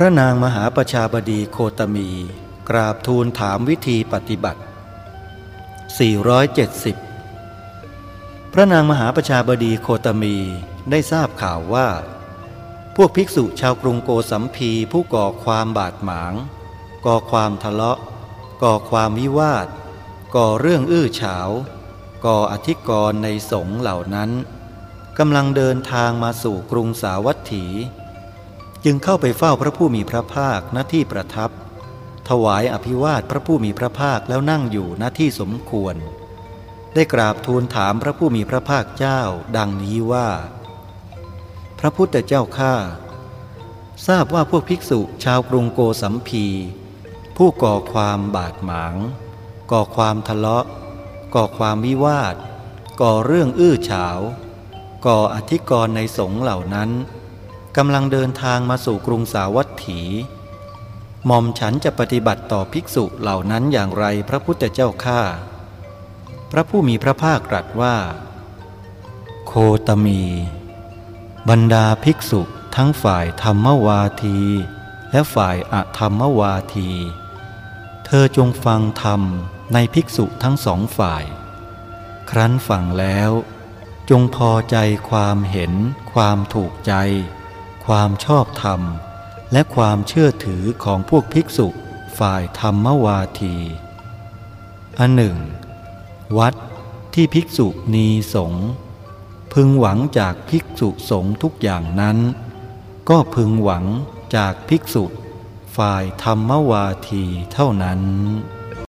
พระนางมหาประชาบดีโคตมี กราบทูลถามวิธีปฏิบัติ 470 พระนางมหาประชาบดีโคตมีได้ทราบข่าวว่า พวกภิกษุชาวกรุงโกสัมพีผู้ก่อความบาดหมาง ก่อความทะเลาะ ก่อความวิวาท ก่อเรื่องอื้อฉาว ก่ออธิกรณ์ในสงฆ์เหล่านั้นกำลังเดินทางมาสู่กรุงสาวัตถี จึงเข้าไปเฝ้าพระผู้มีพระภาคณที่ประทับ ถวายอภิวาทพระผู้มีพระภาคแล้วนั่งอยู่ณที่สมควร ได้กราบทูลถามพระผู้มีพระภาคเจ้า ดังนี้ว่า พระพุทธเจ้าข้าทราบว่าพวกภิกษุชาวกรุงโกสัมพี ผู้ก่อความบาดหมาง ก่อความทะเลาะ ก่อความวิวาท ก่อเรื่องอื้อฉาว ก่ออธิกรณ์ในสงฆ์เหล่านั้น กำลังเดินทางมาสู่กรุงสาวัตถีหม่อมฉันจะปฏิบัติต่อภิกษุเหล่านั้นอย่างไรพระพุทธเจ้าข้าพระผู้มีพระภาคตรัสว่า โคตมี บรรดาภิกษุทั้งฝ่ายธรรมวาที และฝ่ายอธรรมวาที เธอจงฟังธรรมในภิกษุทั้งสองฝ่าย ครั้นฟังแล้ว จงพอใจความเห็นความถูกใจ ความชอบธรรม และความเชื่อถือของพวกภิกษุฝ่ายธรรมวาที อันหนึ่ง วัดที่ภิกษุนีสงพึงหวังจากภิกษุสงทุกอย่างนั้น ก็พึงหวังจากภิกษุฝ่ายธรรมวาทีเท่านั้น